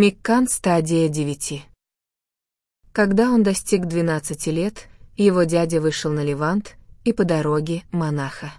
Миккан стадия 9. Когда он достиг 12 лет, его дядя вышел на Левант и по дороге монаха.